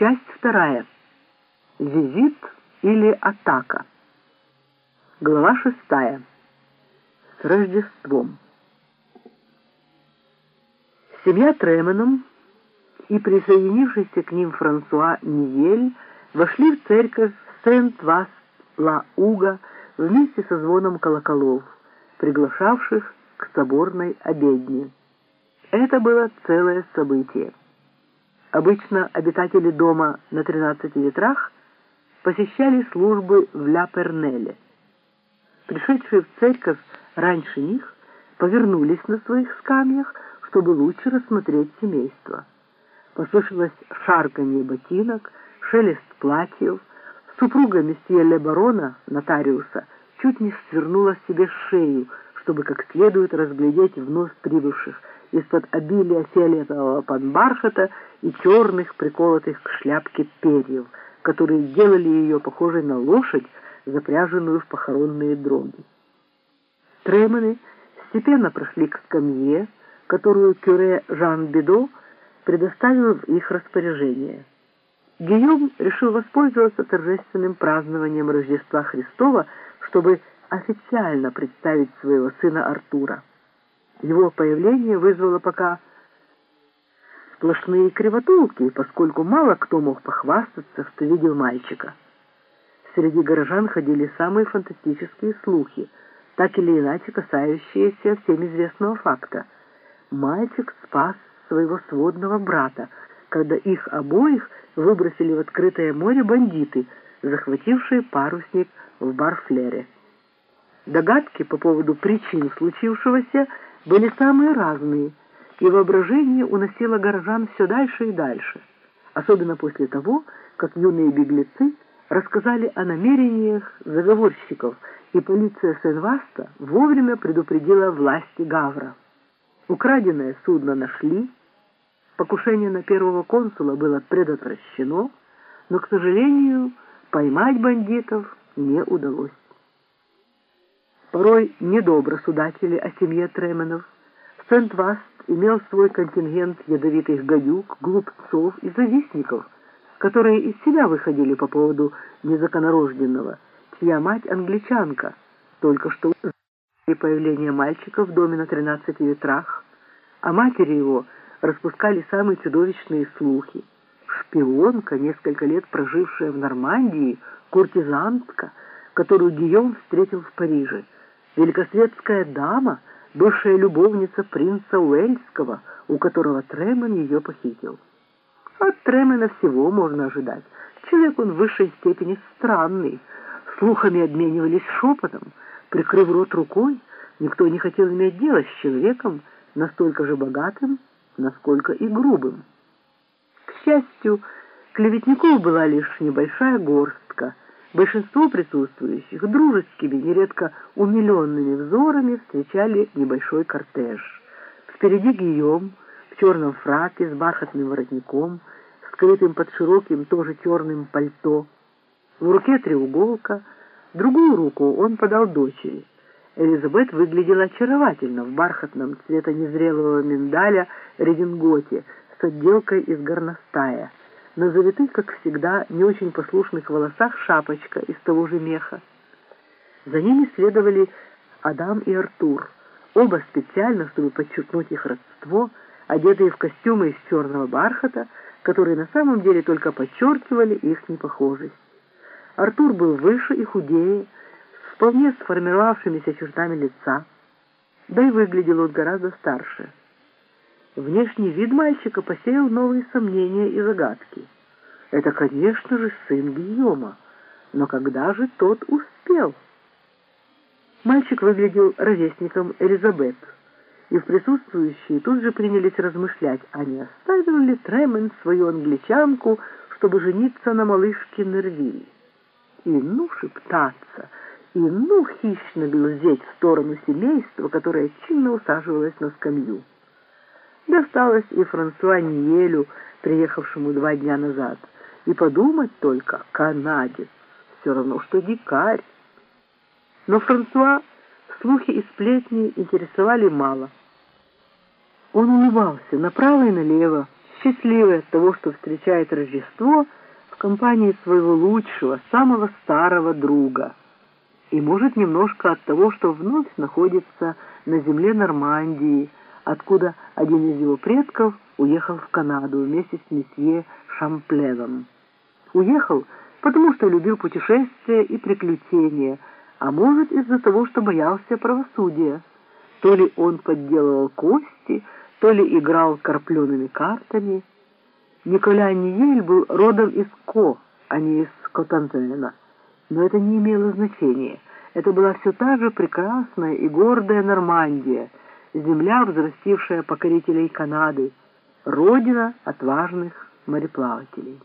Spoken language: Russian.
Часть вторая. Визит или атака. Глава шестая. С Рождеством. Семья Тременом и присоединившийся к ним Франсуа Ниель вошли в церковь Сент-Вас-Ла-Уга вместе со звоном колоколов, приглашавших к соборной обедне. Это было целое событие. Обычно обитатели дома на 13 ветрах посещали службы в Ля-Пернеле. Пришедшие в церковь раньше них повернулись на своих скамьях, чтобы лучше рассмотреть семейство. Послышалось шарканье ботинок, шелест платьев. Супруга месье Ле Барона, нотариуса, чуть не свернула себе шею, чтобы как следует разглядеть вновь прибывших из-под обилия фиолетового подбархата и черных, приколотых к шляпке перьев, которые делали ее похожей на лошадь, запряженную в похоронные дроги. Тремены степенно прошли к скамье, которую кюре Жан Бедо предоставил в их распоряжение. Гийом решил воспользоваться торжественным празднованием Рождества Христова, чтобы официально представить своего сына Артура. Его появление вызвало пока сплошные кривотолки, поскольку мало кто мог похвастаться, что видел мальчика. Среди горожан ходили самые фантастические слухи, так или иначе касающиеся всем известного факта. Мальчик спас своего сводного брата, когда их обоих выбросили в открытое море бандиты, захватившие парусник в Барфлере. Догадки по поводу причин случившегося были самые разные, и воображение уносило горожан все дальше и дальше, особенно после того, как юные беглецы рассказали о намерениях заговорщиков, и полиция Сен-Васта вовремя предупредила власти Гавра. Украденное судно нашли, покушение на первого консула было предотвращено, но, к сожалению, поймать бандитов не удалось. Порой недобро судачили о семье Тременов. Сент-Васт имел свой контингент ядовитых гадюк, глупцов и завистников, которые из себя выходили по поводу незаконорожденного, чья мать англичанка, только что и появление мальчика в доме на тринадцати ветрах, а матери его распускали самые чудовищные слухи. Шпионка, несколько лет прожившая в Нормандии, куртизантка, которую Гийом встретил в Париже, великосветская дама, бывшая любовница принца Уэльского, у которого Тремен ее похитил. От Тремена всего можно ожидать. Человек он в высшей степени странный. Слухами обменивались шепотом. Прикрыв рот рукой, никто не хотел иметь дело с человеком настолько же богатым, насколько и грубым. К счастью, клеветников была лишь небольшая горстка, Большинство присутствующих дружескими, нередко умиленными взорами встречали небольшой кортеж. Впереди Гийом в черном фраке с бархатным воротником, скрытым под широким тоже черным пальто. В руке треуголка, другую руку он подал дочери. Элизабет выглядела очаровательно в бархатном цвета незрелого миндаля рединготе с отделкой из горностая – на завитых, как всегда, не очень послушных волосах шапочка из того же меха. За ними следовали Адам и Артур, оба специально, чтобы подчеркнуть их родство, одетые в костюмы из черного бархата, которые на самом деле только подчеркивали их непохожесть. Артур был выше и худее, с вполне сформировавшимися чертами лица, да и выглядел он гораздо старше. Внешний вид мальчика посеял новые сомнения и загадки. Это, конечно же, сын Гийома, но когда же тот успел? Мальчик выглядел ровесником Элизабет, и в присутствующие тут же принялись размышлять, а не оставил ли Тремен свою англичанку, чтобы жениться на малышке Нервиль. И ну шептаться, и ну хищно глазеть в сторону семейства, которое чинно усаживалось на скамью. Досталось и Франсуа Ниелю, приехавшему два дня назад. И подумать только, канадец, все равно, что дикарь. Но Франсуа слухи и сплетни интересовали мало. Он улыбался направо и налево, счастливый от того, что встречает Рождество в компании своего лучшего, самого старого друга. И, может, немножко от того, что вновь находится на земле Нормандии, откуда один из его предков уехал в Канаду вместе с месье Шамплевом. Уехал, потому что любил путешествия и приключения, а может, из-за того, что боялся правосудия. То ли он подделывал кости, то ли играл карпленными картами. Николя Ниель был родом из Ко, а не из Котантена. Но это не имело значения. Это была все та же прекрасная и гордая Нормандия, земля, взрастившая покорителей Канады, родина отважных мореплавателей.